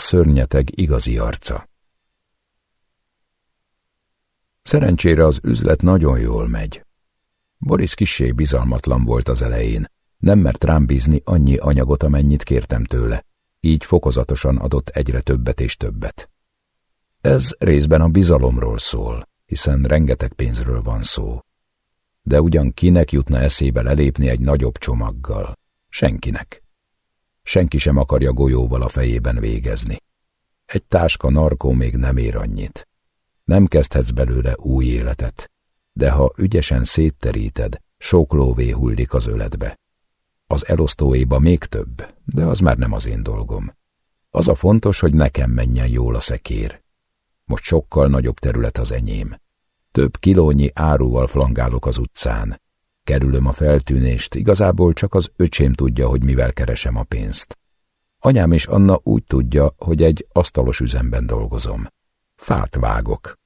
szörnyeteg igazi arca. Szerencsére az üzlet nagyon jól megy. Boris kissé bizalmatlan volt az elején, nem mert rám bízni annyi anyagot, amennyit kértem tőle, így fokozatosan adott egyre többet és többet. Ez részben a bizalomról szól, hiszen rengeteg pénzről van szó. De ugyan kinek jutna eszébe lelépni egy nagyobb csomaggal? Senkinek. Senki sem akarja golyóval a fejében végezni. Egy táska narkó még nem ér annyit. Nem kezdhetsz belőle új életet, de ha ügyesen szétteríted, sok lóvé hullik az öletbe. Az elosztóéba még több, de az már nem az én dolgom. Az a fontos, hogy nekem menjen jól a szekér. Most sokkal nagyobb terület az enyém. Több kilónyi áruval flangálok az utcán. Kerülöm a feltűnést, igazából csak az öcsém tudja, hogy mivel keresem a pénzt. Anyám és Anna úgy tudja, hogy egy asztalos üzemben dolgozom. Fát vágok.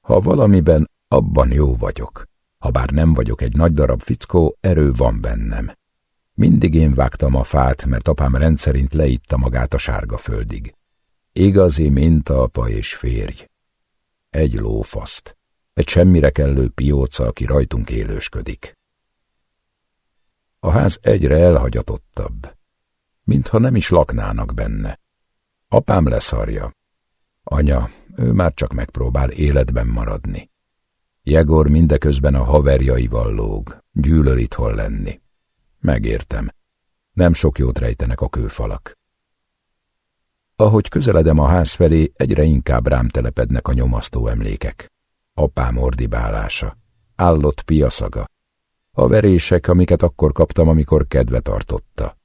Ha valamiben, abban jó vagyok. Ha bár nem vagyok egy nagy darab fickó, erő van bennem. Mindig én vágtam a fát, mert apám rendszerint leitta magát a sárga földig. Igazi mintaapa és férj. Egy lófaszt. Egy semmire kellő pióca, aki rajtunk élősködik. A ház egyre elhagyatottabb, mintha nem is laknának benne. Apám leszarja. Anya, ő már csak megpróbál életben maradni. Jegor mindeközben a haverjaival lóg, gyűlöl itthon lenni. Megértem. Nem sok jót rejtenek a kőfalak. Ahogy közeledem a ház felé, egyre inkább rám telepednek a nyomasztó emlékek. Apám ordibálása, állott piaszaga, a verések, amiket akkor kaptam, amikor kedve tartotta.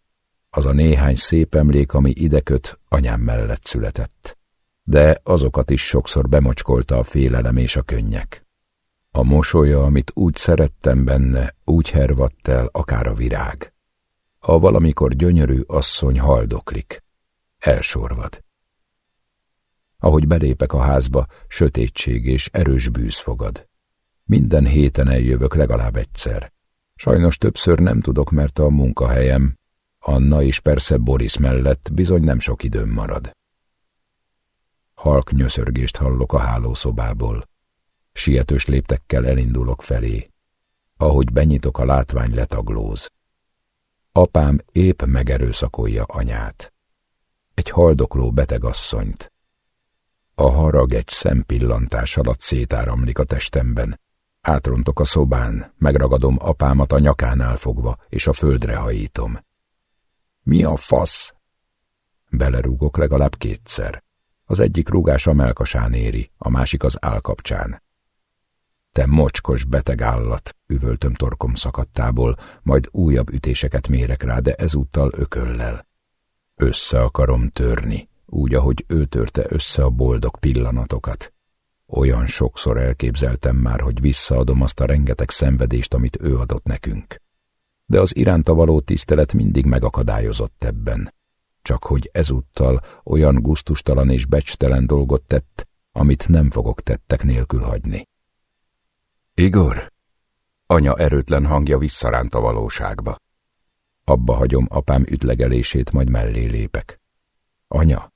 Az a néhány szép emlék, ami ideköt, anyám mellett született. De azokat is sokszor bemocskolta a félelem és a könnyek. A mosolya, amit úgy szerettem benne, úgy hervadt el, akár a virág. A valamikor gyönyörű asszony haldoklik. Elsorvad. Ahogy belépek a házba, sötétség és erős bűz fogad. Minden héten eljövök legalább egyszer. Sajnos többször nem tudok, mert a munkahelyem, Anna és persze Boris mellett bizony nem sok időm marad. Halk nyöszörgést hallok a hálószobából. Sietős léptekkel elindulok felé. Ahogy benyitok, a látvány letaglóz. Apám épp megerőszakolja anyát. Egy haldokló betegasszonyt. A harag egy szempillantás alatt szétáramlik a testemben. Átrontok a szobán, megragadom apámat a nyakánál fogva, és a földre hajítom. Mi a fasz? Belerúgok legalább kétszer. Az egyik rúgás a melkasán éri, a másik az állkapcsán. Te mocskos beteg állat, üvöltöm torkom szakadtából, majd újabb ütéseket mérek rá, de ezúttal ököllel. Össze akarom törni, úgy, ahogy ő törte össze a boldog pillanatokat. Olyan sokszor elképzeltem már, hogy visszaadom azt a rengeteg szenvedést, amit ő adott nekünk. De az iránta való tisztelet mindig megakadályozott ebben. Csak hogy ezúttal olyan guztustalan és becstelen dolgot tett, amit nem fogok tettek nélkül hagyni. Igor? Anya erőtlen hangja visszaránt a valóságba. Abba hagyom apám ütlegelését, majd mellé lépek. Anya,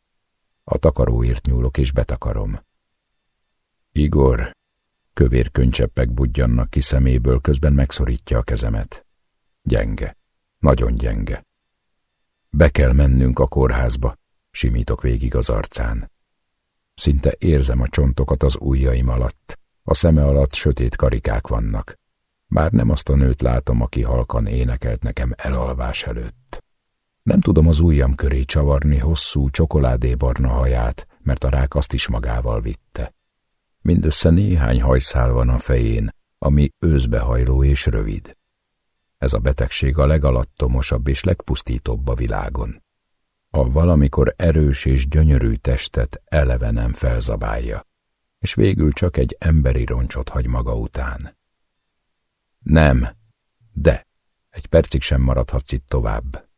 a takaróért nyúlok és betakarom. Igor, kövér könycseppek budjannak ki szeméből, közben megszorítja a kezemet. Gyenge, nagyon gyenge. Be kell mennünk a kórházba, simítok végig az arcán. Szinte érzem a csontokat az ujjaim alatt, a szeme alatt sötét karikák vannak. Már nem azt a nőt látom, aki halkan énekelt nekem elalvás előtt. Nem tudom az ujjam köré csavarni hosszú csokoládébarna haját, mert a rák azt is magával vitte. Mindössze néhány hajszál van a fején, ami őszbehajló és rövid. Ez a betegség a legalattomosabb és legpusztítóbb a világon. A valamikor erős és gyönyörű testet eleve nem felzabálja, és végül csak egy emberi roncsot hagy maga után. Nem, de egy percig sem maradhatsz itt tovább.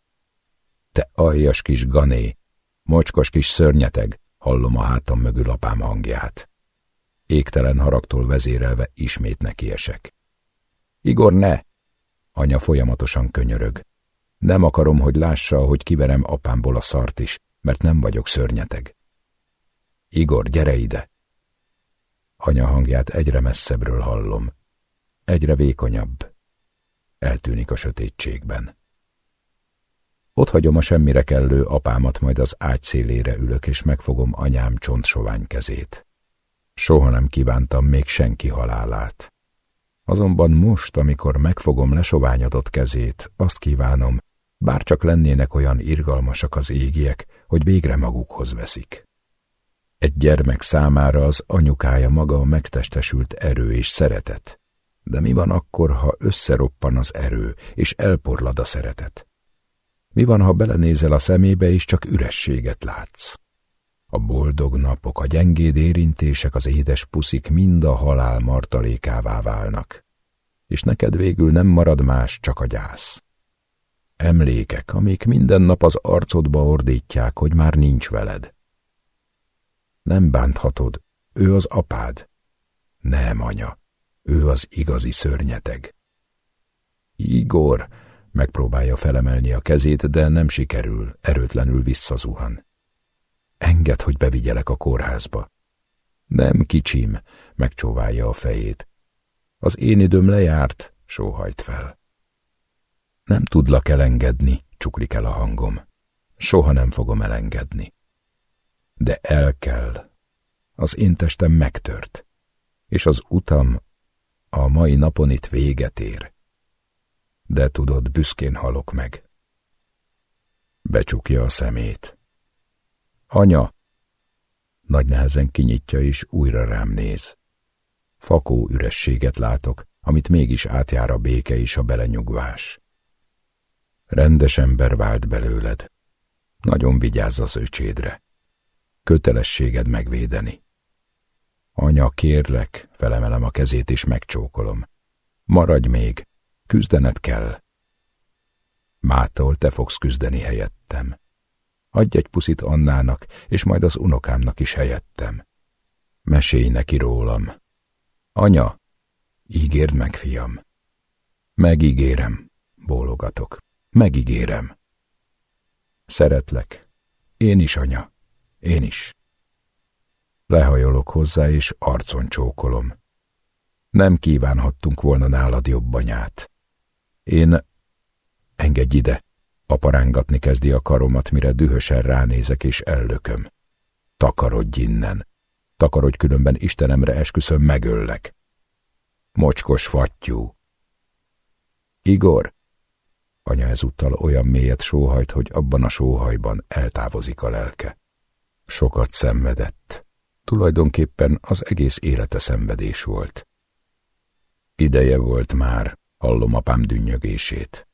Te aljas kis gané, mocskos kis szörnyeteg, hallom a hátam mögül apám hangját. Égtelen haragtól vezérelve ismét nekiesek. Igor, ne! Anya folyamatosan könyörög. Nem akarom, hogy lássa, hogy kiverem apámból a szart is, mert nem vagyok szörnyeteg. Igor, gyere ide! Anya hangját egyre messzebbről hallom. Egyre vékonyabb. Eltűnik a sötétségben. Ott hagyom a semmire kellő apámat, majd az ágy szélére ülök, és megfogom anyám csontsovány kezét. Soha nem kívántam még senki halálát. Azonban most, amikor megfogom lesoványodott kezét, azt kívánom, bár csak lennének olyan irgalmasak az égiek, hogy végre magukhoz veszik. Egy gyermek számára az anyukája maga a megtestesült erő és szeretet. De mi van akkor, ha összeroppan az erő, és elporlad a szeretet? Mi van, ha belenézel a szemébe, és csak ürességet látsz? A boldog napok, a gyengéd érintések, az édes puszik mind a halál martalékává válnak. És neked végül nem marad más, csak a gyász. Emlékek, amik minden nap az arcodba ordítják, hogy már nincs veled. Nem bánthatod, ő az apád. Nem, anya, ő az igazi szörnyeteg. Igor megpróbálja felemelni a kezét, de nem sikerül, erőtlenül visszazuhan. Enged, hogy bevigyelek a kórházba. Nem, kicsim, megcsóválja a fejét. Az én időm lejárt, sóhajt fel. Nem tudlak elengedni, csuklik el a hangom. Soha nem fogom elengedni. De el kell. Az én testem megtört, és az utam a mai napon itt véget ér. De tudod, büszkén halok meg. Becsukja a szemét. Anya! Nagy nehezen kinyitja, és újra rám néz. Fakó ürességet látok, amit mégis átjár a béke és a belenyugvás. Rendes ember vált belőled. Nagyon vigyázz az öcsédre. Kötelességed megvédeni. Anya, kérlek, felemelem a kezét és megcsókolom. Maradj még, küzdened kell. Mától te fogsz küzdeni helyettem. Adj egy puszit Annának, és majd az unokámnak is helyettem. Mesélj neki rólam. Anya, ígérd meg, fiam. Megígérem, bólogatok. Megígérem. Szeretlek. Én is, anya. Én is. Lehajolok hozzá, és arcon csókolom. Nem kívánhattunk volna nálad jobb anyát. Én... Engedj ide! Aparángatni kezdi a karomat, mire dühösen ránézek és ellököm. Takarodj innen! Takarodj, különben Istenemre esküszöm, megöllek. Mocskos fattyú! Igor! Anya ezúttal olyan mélyet sóhajt, hogy abban a sóhajban eltávozik a lelke. Sokat szenvedett. Tulajdonképpen az egész élete szenvedés volt. Ideje volt már, hallom apám dünnyögését.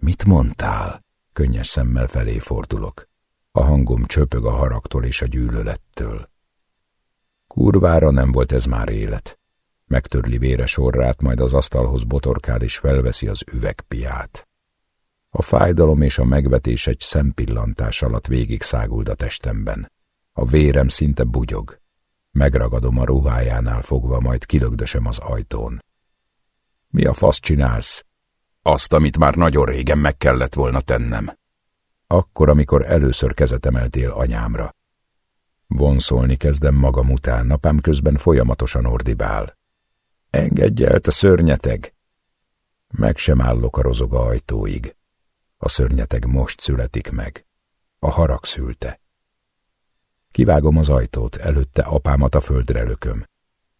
Mit mondtál? Könnyes szemmel felé fordulok. A hangom csöpög a haragtól és a gyűlölettől. Kurvára nem volt ez már élet. Megtörli vére sorrát, majd az asztalhoz botorkál és felveszi az üvegpiát. A fájdalom és a megvetés egy szempillantás alatt végig száguld a testemben. A vérem szinte bugyog. Megragadom a ruhájánál fogva, majd kilögdösöm az ajtón. Mi a fasz csinálsz? Azt, amit már nagyon régen meg kellett volna tennem. Akkor, amikor először kezet emeltél anyámra. Vonszolni kezdem magam után, napám közben folyamatosan ordibál. Engedj el, te szörnyeteg! Meg sem állok a rozoga ajtóig. A szörnyeteg most születik meg. A harag szülte. Kivágom az ajtót, előtte apámat a földre lököm.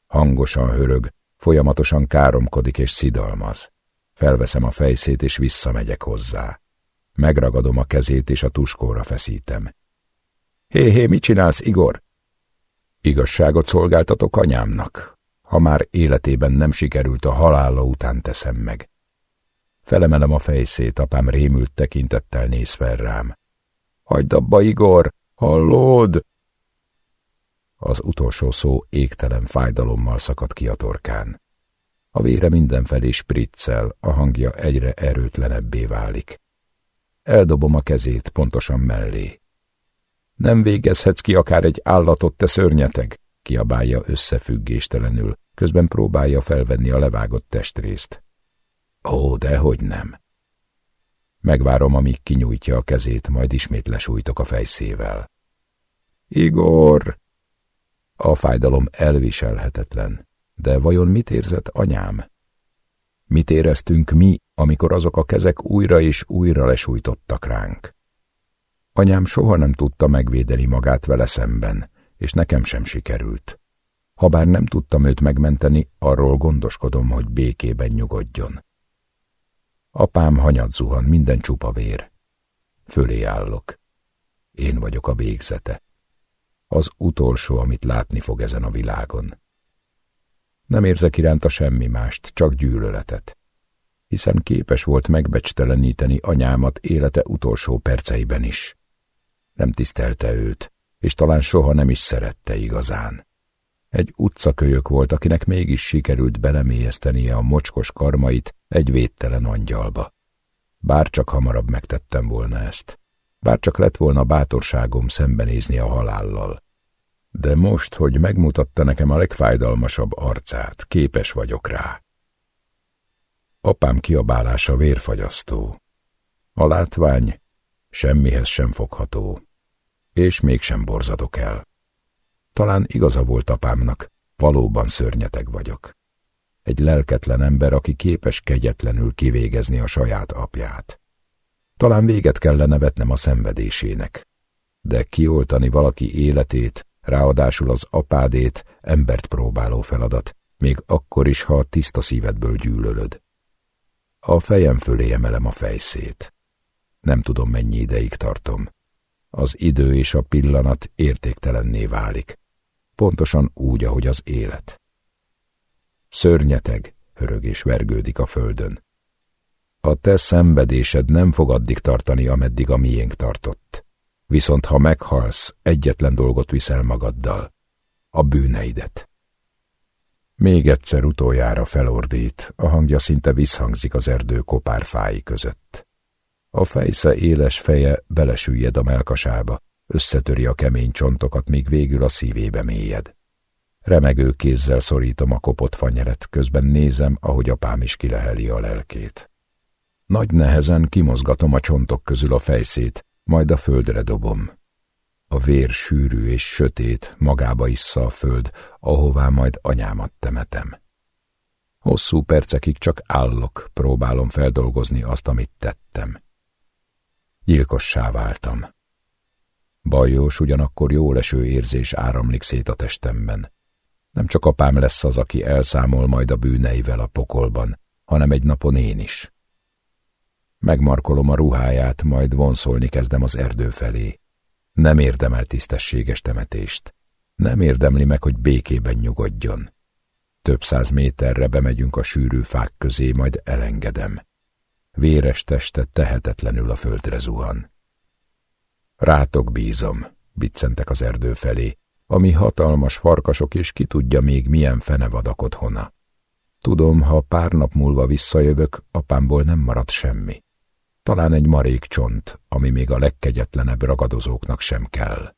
Hangosan hörög, folyamatosan káromkodik és szidalmaz. Felveszem a fejszét és visszamegyek hozzá. Megragadom a kezét és a tuskóra feszítem. Hé, hé, mit csinálsz, Igor? Igazságot szolgáltatok anyámnak. Ha már életében nem sikerült, a halála után teszem meg. Felemelem a fejszét, apám rémült tekintettel néz fel rám. Hagyd abba, Igor! Hallod? Az utolsó szó égtelen fájdalommal szakadt ki a torkán. A vére mindenfelé spriccel, a hangja egyre erőtlenebbé válik. Eldobom a kezét pontosan mellé. Nem végezhetsz ki akár egy állatot, te szörnyeteg, kiabálja összefüggéstelenül, közben próbálja felvenni a levágott testrészt. Ó, dehogy nem. Megvárom, amíg kinyújtja a kezét, majd ismét lesújtok a fejszével. Igor! A fájdalom elviselhetetlen. De vajon mit érzett anyám? Mit éreztünk mi, amikor azok a kezek újra és újra lesújtottak ránk? Anyám soha nem tudta megvédeni magát vele szemben, és nekem sem sikerült. Habár nem tudtam őt megmenteni, arról gondoskodom, hogy békében nyugodjon. Apám hanyat zuhan, minden csupa vér. Fölé állok. Én vagyok a végzete. Az utolsó, amit látni fog ezen a világon. Nem érzek iránta semmi mást, csak gyűlöletet. Hiszen képes volt megbecsteleníteni anyámat élete utolsó perceiben is. Nem tisztelte őt, és talán soha nem is szerette igazán. Egy utcakölyök volt, akinek mégis sikerült belemélyeztenie a mocskos karmait egy védtelen angyalba. Bár csak hamarabb megtettem volna ezt. Bár csak lett volna bátorságom szembenézni a halállal. De most, hogy megmutatta nekem a legfájdalmasabb arcát, képes vagyok rá. Apám kiabálása vérfagyasztó. A látvány semmihez sem fogható, és mégsem borzadok el. Talán igaza volt apámnak, valóban szörnyeteg vagyok. Egy lelketlen ember, aki képes kegyetlenül kivégezni a saját apját. Talán véget kellene vetnem a szenvedésének, de kioltani valaki életét, ráadásul az apádét, embert próbáló feladat, még akkor is, ha a tiszta szívedből gyűlölöd. A fejem fölé emelem a fejszét. Nem tudom, mennyi ideig tartom. Az idő és a pillanat értéktelenné válik. Pontosan úgy, ahogy az élet. Szörnyeteg, hörög és vergődik a földön. A te szenvedésed nem fog addig tartani, ameddig a miénk tartott. Viszont ha meghalsz, egyetlen dolgot viszel magaddal. A bűneidet. Még egyszer utoljára felordít, a hangja szinte visszhangzik az erdő kopárfái között. A fejsze éles feje belesüllyed a melkasába, összetöri a kemény csontokat, míg végül a szívébe mélyed. Remegő kézzel szorítom a kopott fanyeret, közben nézem, ahogy apám is kileheli a lelkét. Nagy nehezen kimozgatom a csontok közül a fejszét, majd a földre dobom. A vér sűrű és sötét, magába issza a föld, ahová majd anyámat temetem. Hosszú percekig csak állok, próbálom feldolgozni azt, amit tettem. Gyilkossá váltam. Bajós, ugyanakkor jó leső érzés áramlik szét a testemben. Nem csak apám lesz az, aki elszámol majd a bűneivel a pokolban, hanem egy napon én is. Megmarkolom a ruháját, majd vonszolni kezdem az erdő felé. Nem érdemel tisztességes temetést. Nem érdemli meg, hogy békében nyugodjon. Több száz méterre bemegyünk a sűrű fák közé, majd elengedem. Véres teste tehetetlenül a földre zuhan. Rátok bízom, biccentek az erdő felé, ami hatalmas farkasok, és ki tudja még milyen fenevadak otthona. Tudom, ha pár nap múlva visszajövök, apámból nem marad semmi. Talán egy marék csont, ami még a legkegyetlenebb ragadozóknak sem kell.